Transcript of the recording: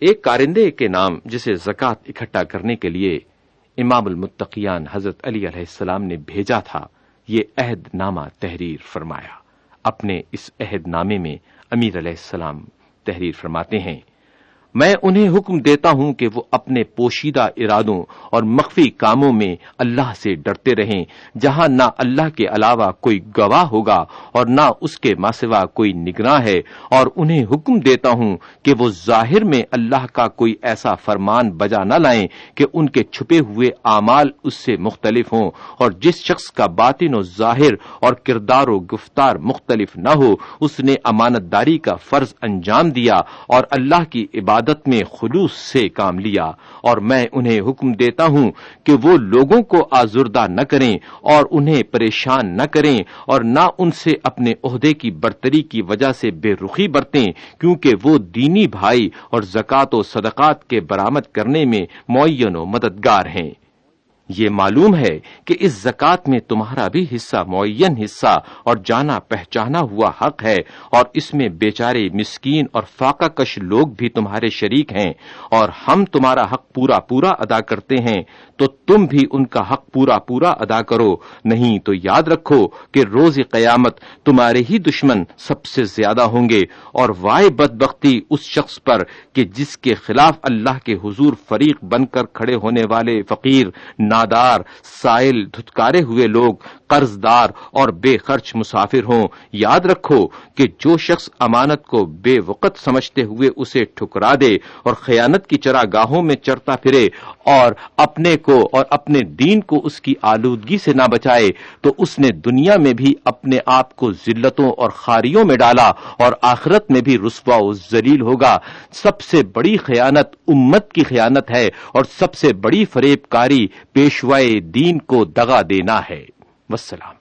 ایک کارندے کے نام جسے زکات اکٹھا کرنے کے لیے امام المتقیان حضرت علی علیہ السلام نے بھیجا تھا، یہ عہد نامہ تحریر فرمایا۔ اپنے اس عہد نامے میں امیر علیہ السلام تحریر فرماتے ہیں۔ میں انہیں حکم دیتا ہوں کہ وہ اپنے پوشیدہ ارادوں اور مخفی کاموں میں اللہ سے ڈرتے رہیں، جہاں نہ اللہ کے علاوہ کوئی گواہ ہوگا اور نہ اس کے ماسوا کوئی نگراں ہے۔ اور انہیں حکم دیتا ہوں کہ وہ ظاہر میں اللہ کا کوئی ایسا فرمان بجا نہ لائیں کہ ان کے چھپے ہوئے اعمال اس سے مختلف ہوں اور جس شخص کا باطن و ظاہر اور کردار و گفتار مختلف نہ ہو، اس نے امانت داری کا فرض انجام دیا اور اللہ کی عبادت عبادت میں خلوص سے کام لیا اور میں انہیں حکم دیتا ہوں کہ وہ لوگوں کو آزردہ نہ کریں اور انہیں پریشان نہ کریں اور نہ ان سے اپنے عہدے کی برتری کی وجہ سے بے رخی برتیں، کیونکہ وہ دینی بھائی اور زکوٰۃ و صدقات کے برامد کرنے میں معین و مددگار ہیں۔ یہ معلوم ہے کہ اس زکات میں تمہارا بھی حصہ معین حصہ اور جانا پہچانا ہوا حق ہے اور اس میں بیچارے مسکین اور فاقہ کش لوگ بھی تمہارے شریک ہیں اور ہم تمہارا حق پورا پورا ادا کرتے ہیں تو تم بھی ان کا حق پورا پورا ادا کرو۔ نہیں تو یاد رکھو کہ روز قیامت تمہارے ہی دشمن سب سے زیادہ ہوں گے اور وائے بد بختی اس شخص پر کہ جس کے خلاف اللہ کے حضور فریق بن کر کھڑے ہونے والے فقیر نادار سائل دھتکارے ہوئے لوگ قرض دار اور بے خرچ مسافر ہوں۔ یاد رکھو کہ جو شخص امانت کو بے وقت سمجھتے ہوئے اسے ٹھکرا دے اور خیانت کی چرا گاہوں میں چرتا پھرے اور اپنے کو اور اپنے دین کو اس کی آلودگی سے نہ بچائے، تو اس نے دنیا میں بھی اپنے آپ کو ذلتوں اور خاریوں میں ڈالا اور آخرت میں بھی رسوا و ذلیل ہوگا۔ سب سے بڑی خیانت امت کی خیانت ہے اور سب سے بڑی فریب کاری پیشوائے دین کو دگا دینا ہے۔ وسلام